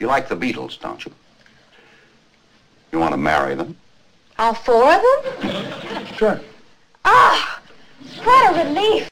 You like the Beatles, don't you? You want to marry them? All four of them? Sure. Ah, what a relief.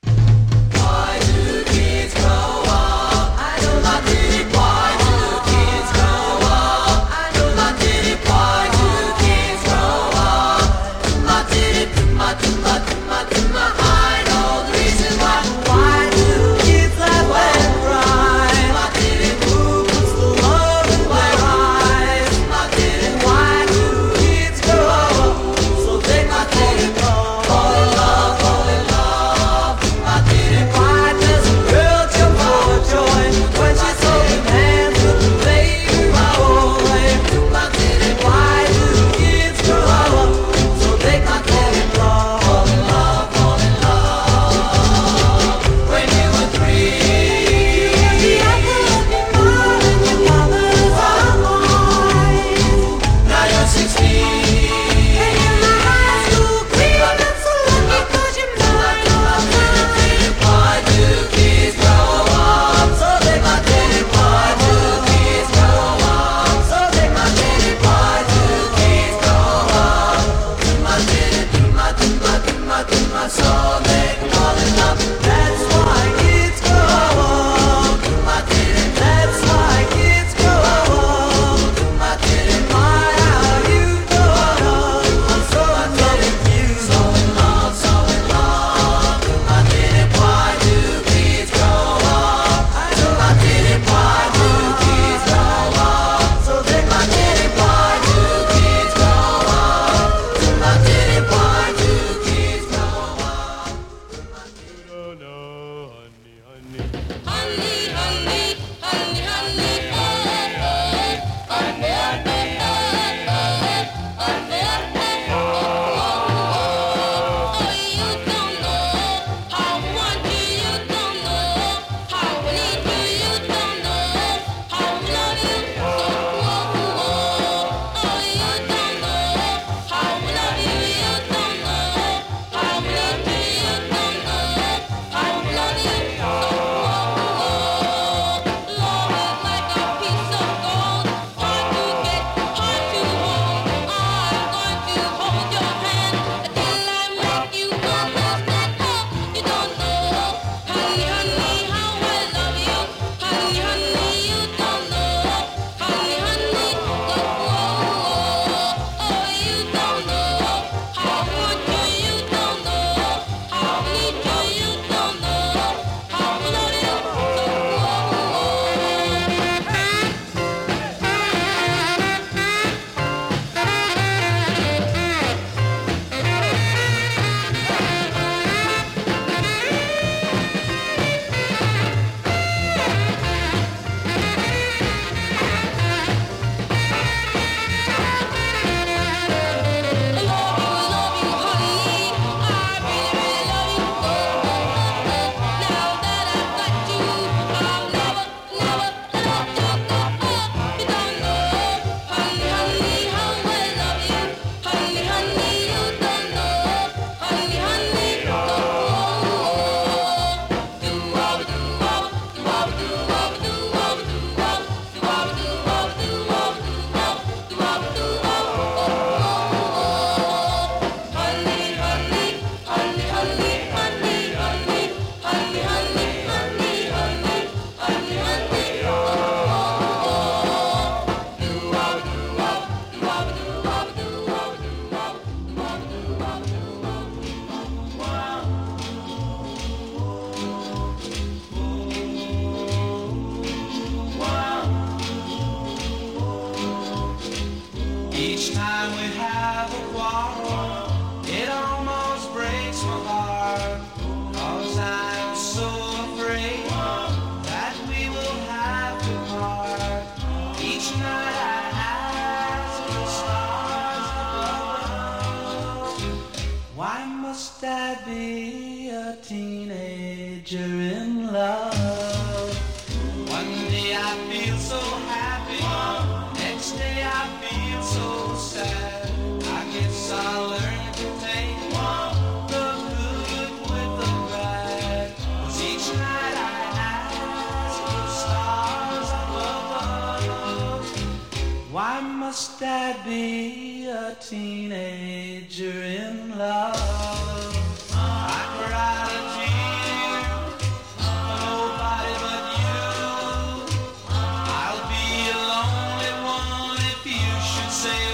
say.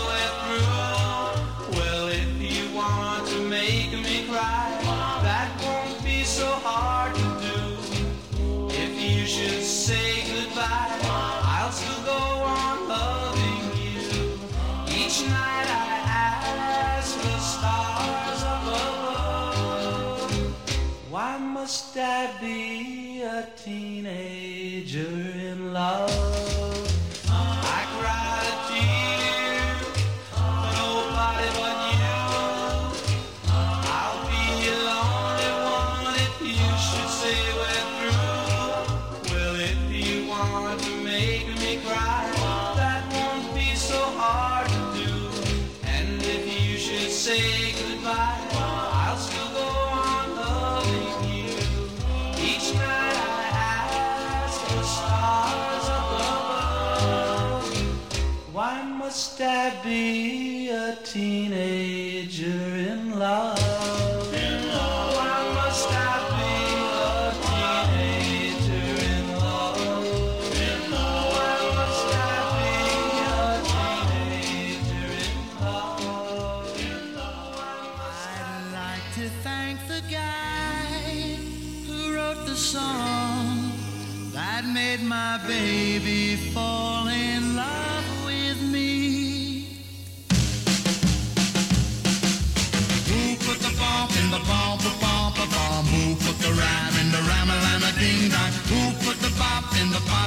Well, if you want to make me cry, that won't be so hard to do. If you should say goodbye, I'll still go on loving you. Each night I ask the stars above, why must I be a teenager? You're in Love.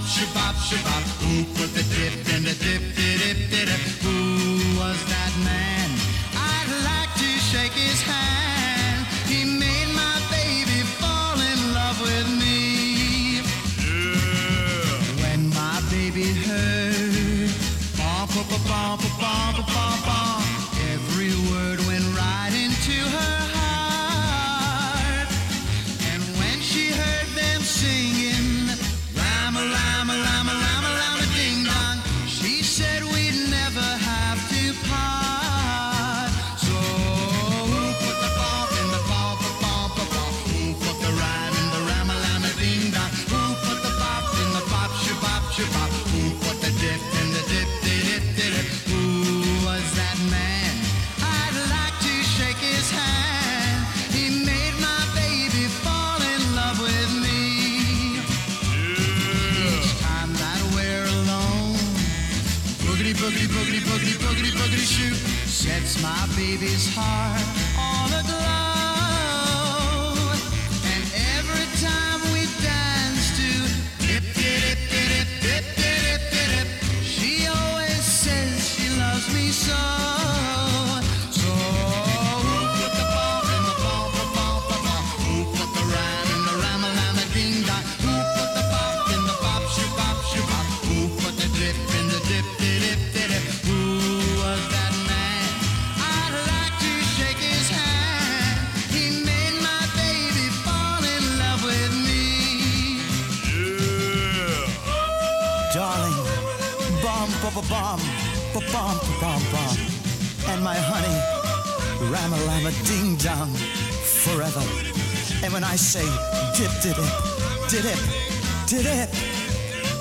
shabop, shabop. Who put the dip in the dip, dip, dip, dip? Who was that man? I'd like to shake his hand. He made my baby fall in love with me. Yeah. When my baby heard, bum, bum, bum, bum, bum, bum, bum, sets my baby's heart on a glass. bomb, ba bomb, bomb, bomb. And my honey, ram a ding dong, forever. And when I say dip, dip it, did it, did it,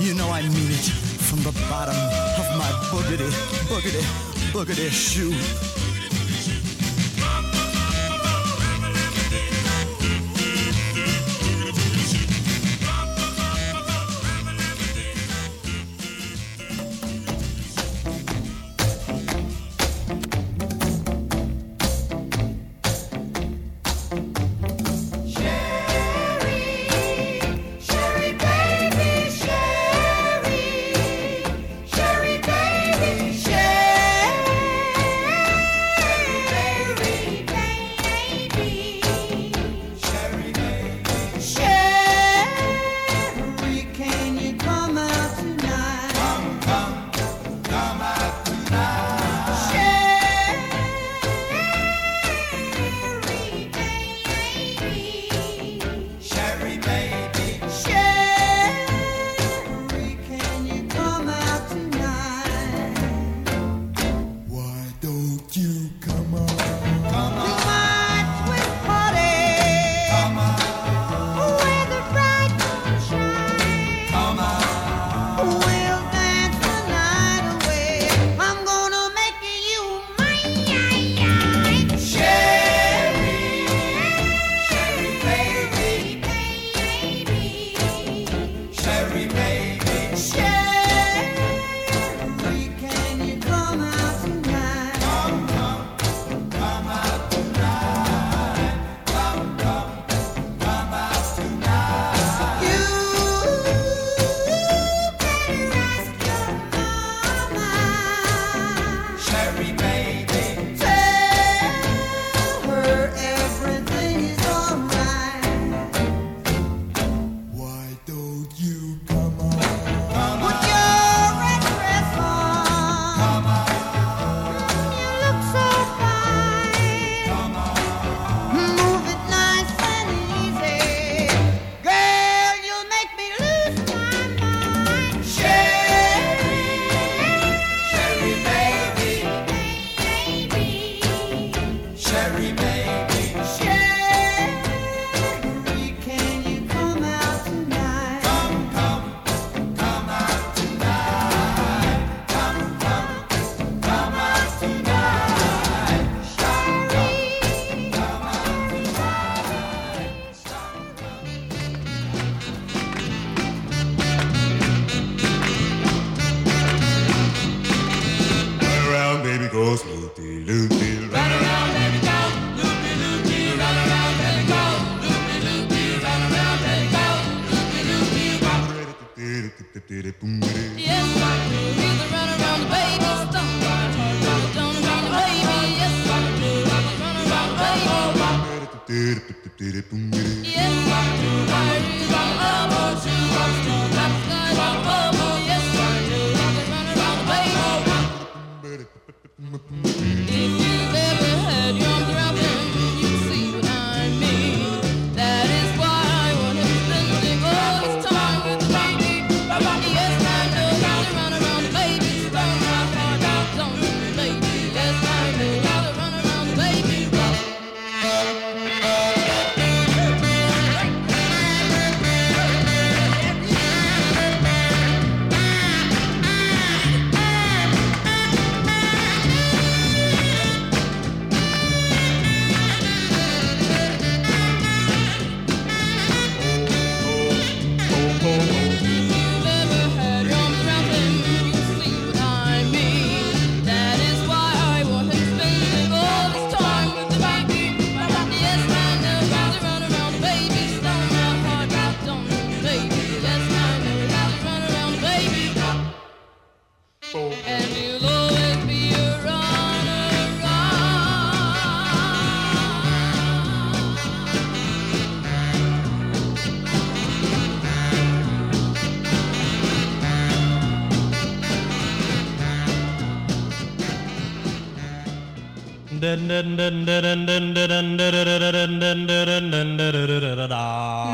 you know I mean it from the bottom of my boogity, boogity, boogity shoe.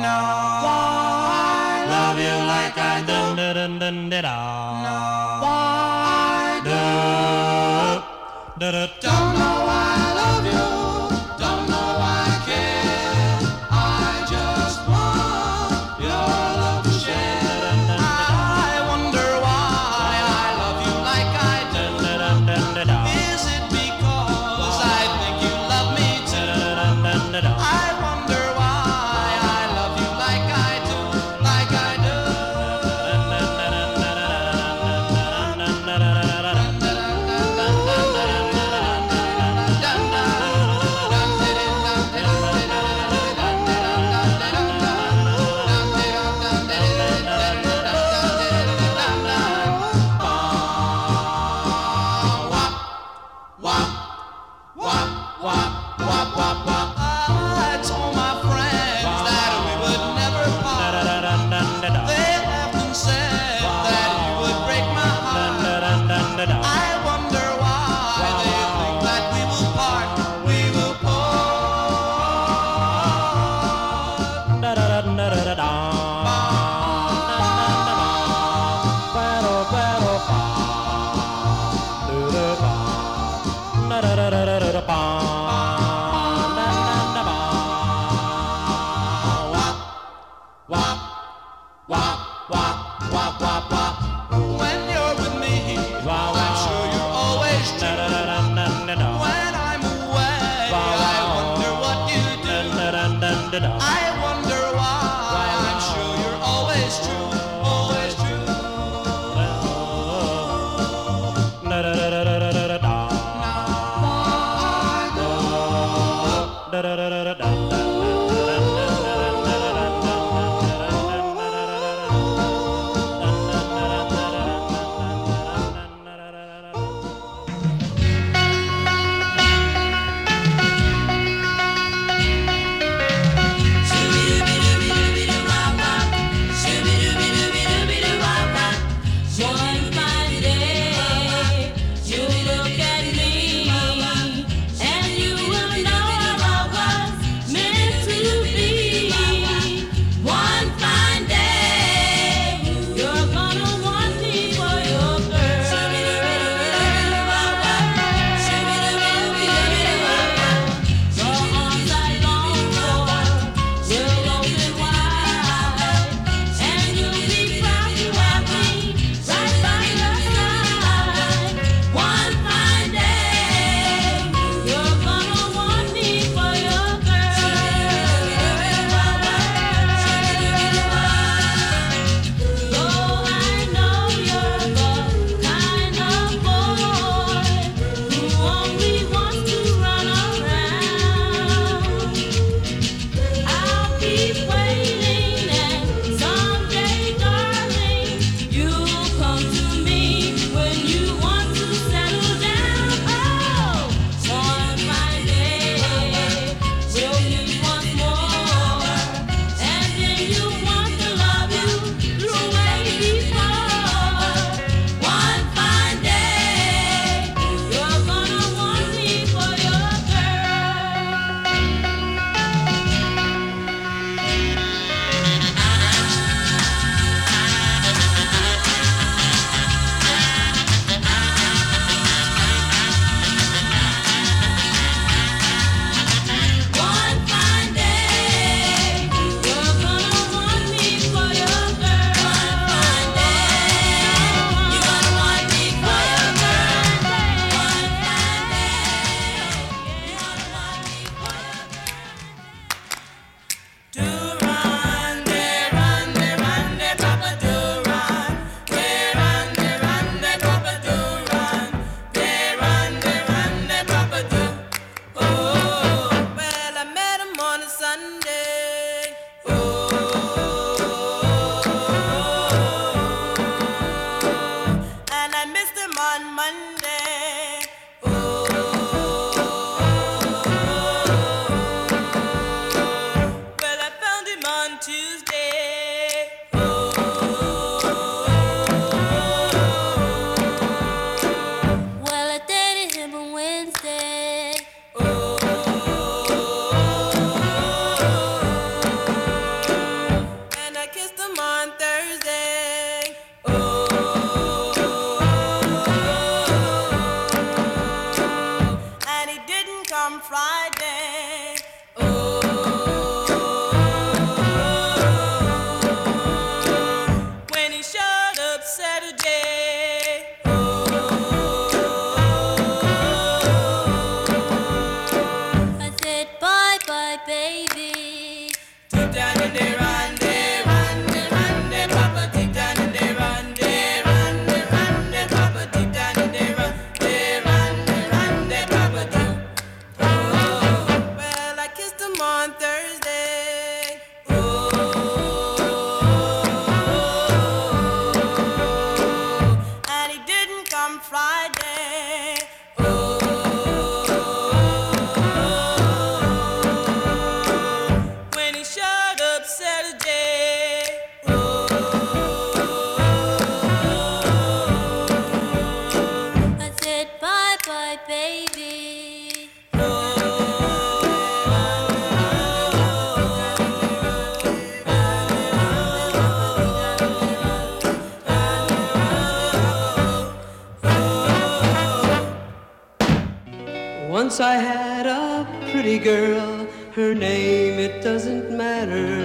Now I love you like I do. No, I do. Don't know. had a pretty girl, her name it doesn't matter.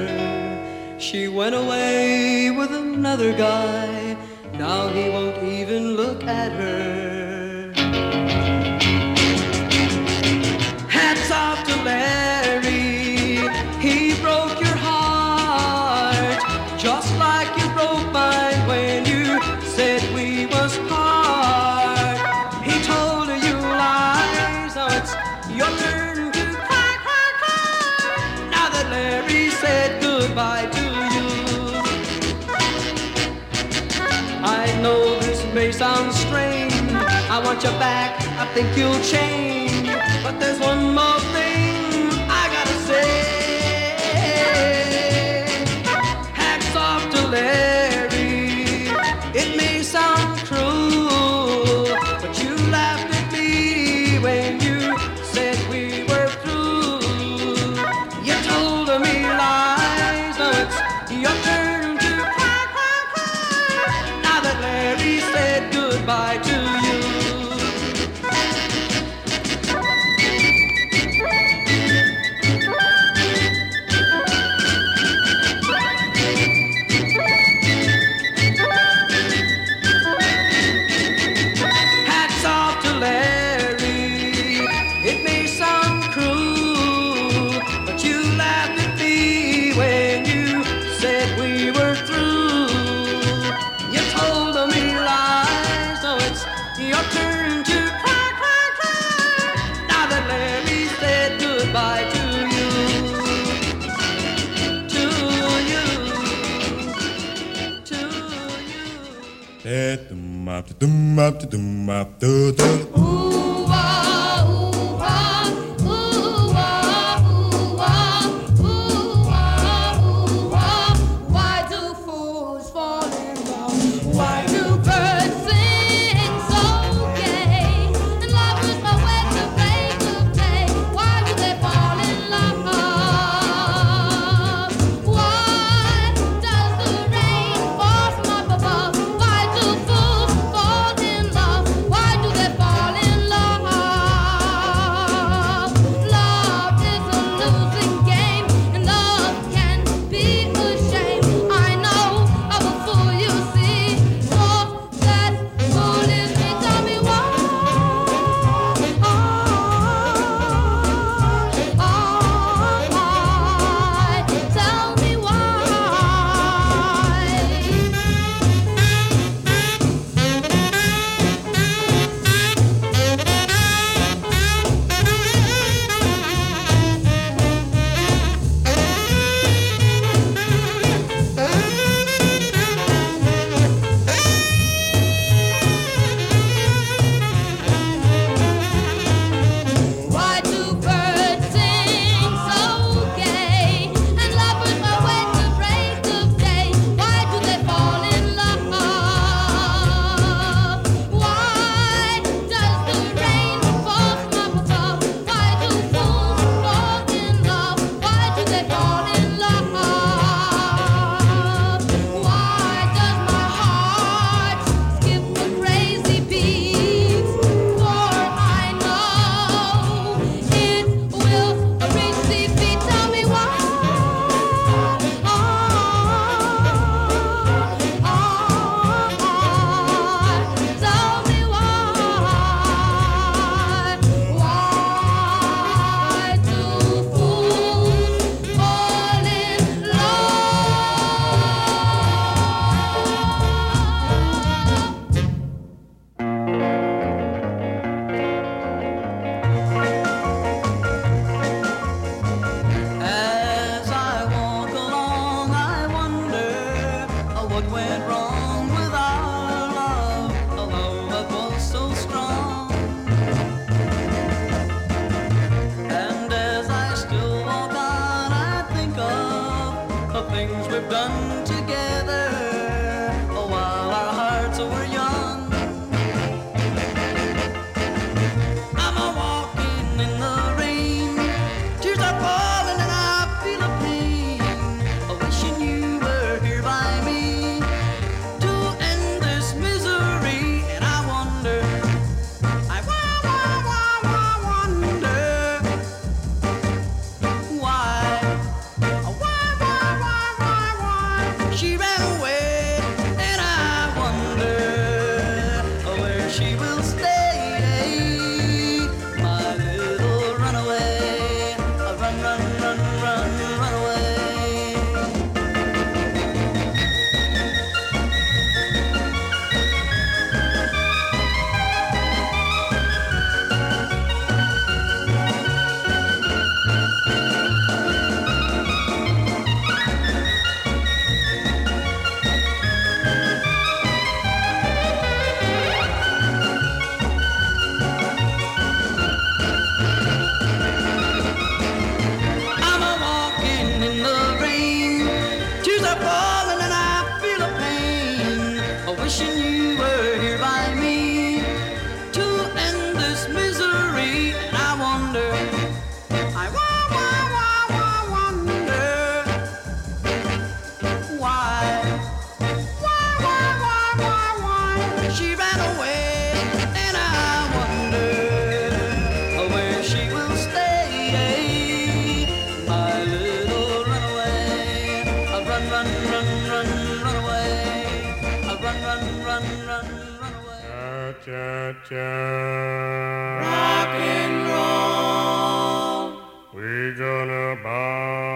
She went away with another guy, now he won't even look at her. sounds strange. I want you back, I think you'll change. But there's one more thing. dum up, dum do doo doo. run, run, run, run, run away. I'll run, run, run, run, run away. Cha, cha. Rock and roll. We're gonna buy.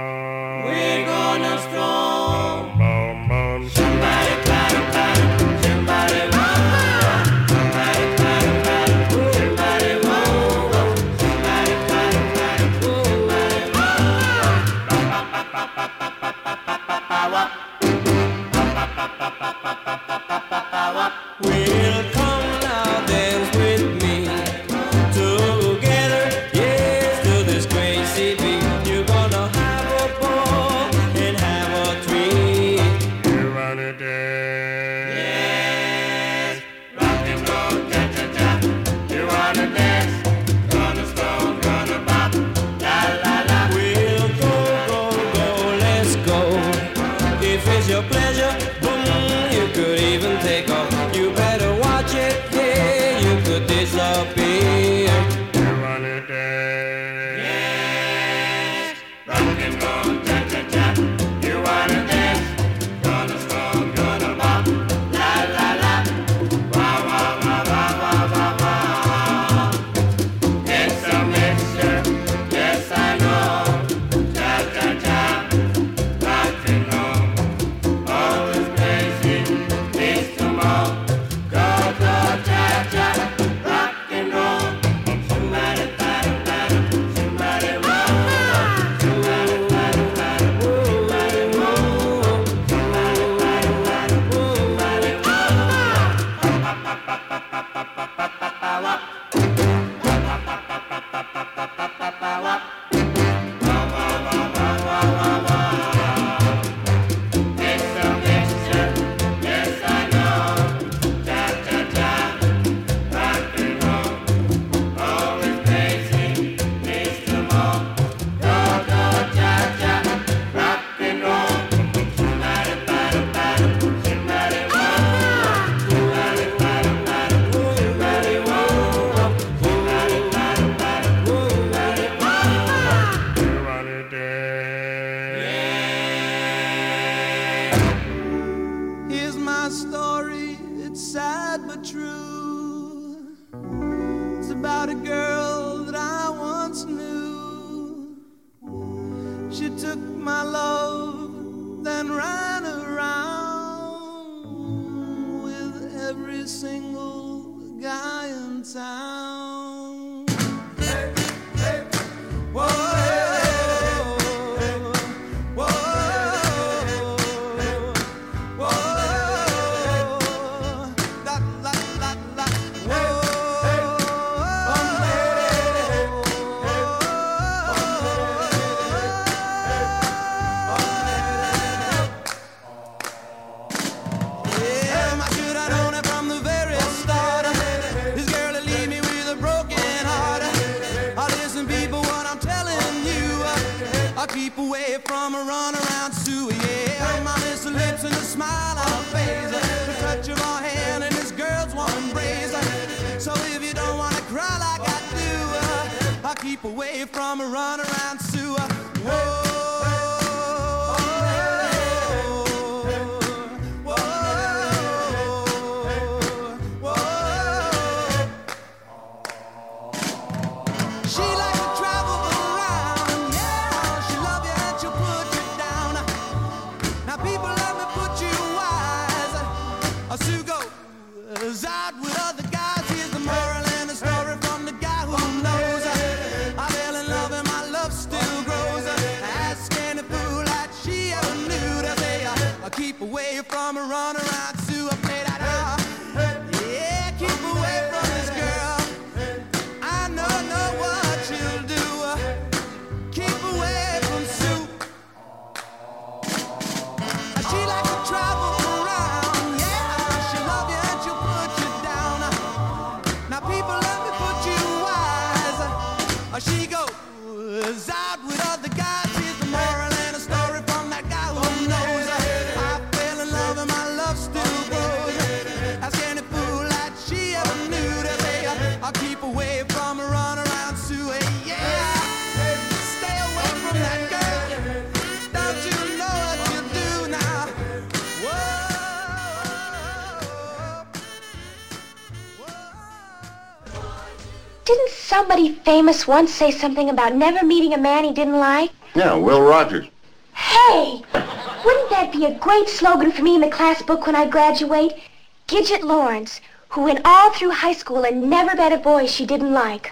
Yeah. away from a runaround. away from a runaround. Somebody famous once say something about never meeting a man he didn't like? Yeah, Will Rogers. Hey! Wouldn't that be a great slogan for me in the class book when I graduate? Gidget Lawrence, who went all through high school and never met a boy she didn't like.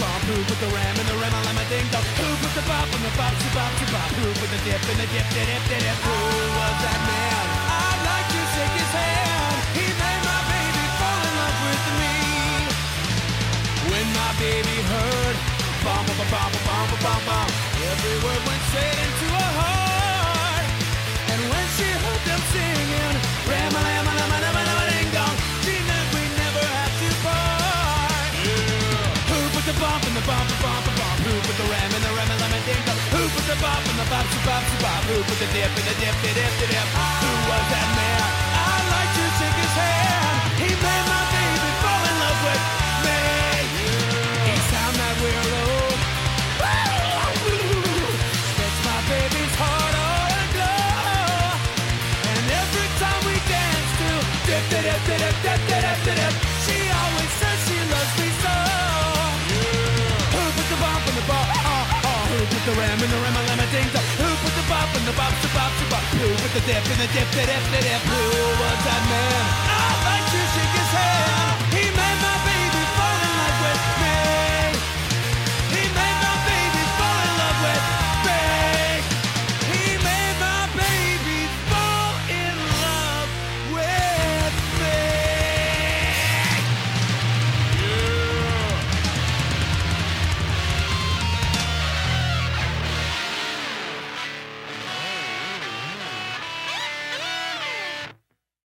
Bump? Who put the ram in the ram, lam, a ding dong? Who put the bump in the bump, to bump, to bump? Who put the dip in the dip, dip, dip, dip, dip? Who was that man? I'd like to shake his hand. He made my baby fall in love with me. When my baby heard bump, bump, bump, bump, bump, bump, every word went straight bop, bop, who put the dip in the dip, the dip, the dip? Who was that man? I like to shake his hand. He made my baby fall in love with me. Each time that we're old, sets my baby's heart on aglow. And every time we dance to dip, the dip, the dip, dip, the dip, the dip, she always says she loves me so. Who put the bomb in the bar? Oh, oh, who put the ram in the ram? I lemon ding dong bop and the bop, the bop, the bop. Blue with the dip and the dip the dip the dip. Blue was that man I'd like to shake his hand.